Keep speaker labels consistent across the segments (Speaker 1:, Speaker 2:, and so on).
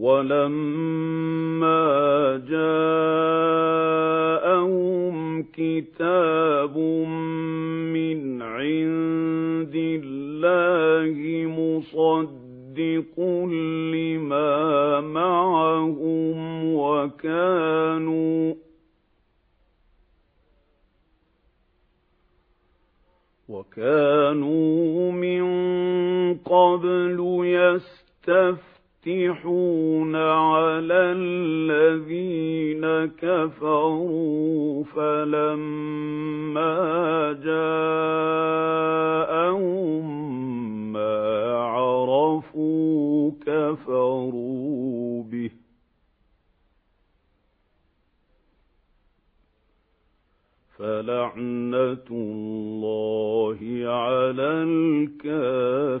Speaker 1: وَلَمَّا جَاءَهُمْ كِتَابٌ مِّنْ عِندِ اللَّهِ مُصَدِّقٌ لِّمَا مَعَهُمْ وَكَانُوا وَكَانُوا مِن قَبْلُ يَسْتَفْتِحُونَ عَلَى الَّذِينَ كَفَرُوا فَلَمَّا جَاءَهُم مَّا عَرَفُوا كَفَرُوا بِهِ. فَلَعْنَةُ اللَّهِ عَلَى الْكَافِرِينَ.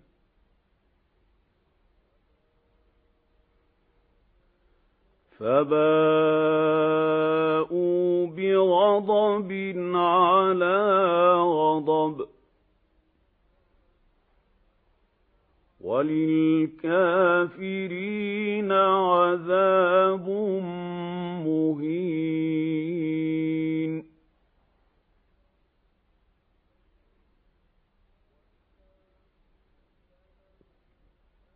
Speaker 1: فَبَاءُوا بِغَضَبٍ عَلَىٰ غَضَبٍ ۚ. وَلِلْكَافِرِينَ عَذَابٌ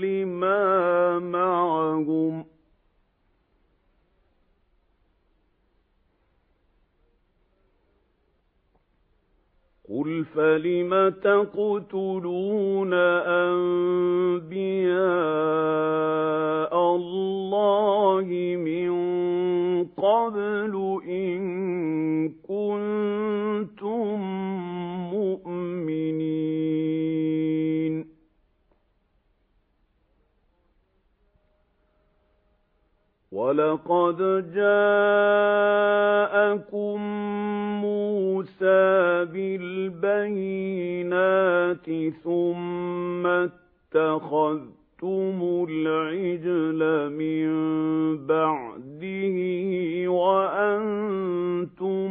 Speaker 1: لِّمَا مَعَهُمْ ۗ. قُلْ فَلِمَ تَقْتُلُونَ أَنبِيَاءَ اللَّهِ مِن قَبْلُ إِن كُنتُم مُّؤْمِنِينَ؟ وَلَقَدْ جَاءَكُم مُّوسَىٰ بِالْبَيِّنَاتِ ثُمَّ اتَّخَذْتُمُ الْعِجْلَ مِن بَعْدِهِ وَأَنتُمْ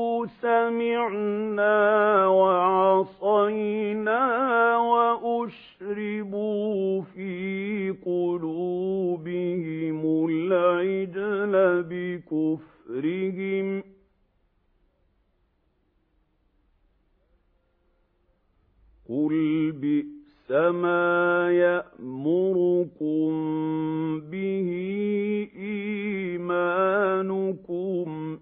Speaker 1: سَمِعْنَا وَعَصَيْنَا وَأُشْرِبُوا فِي قُلُوبِهِمُ الْعِجْلَ بِكُفْرِهِمْ ۚ قُلْ بِئْسَمَا يَأْمُرُكُم بِهِ إِيمَانُكُمْ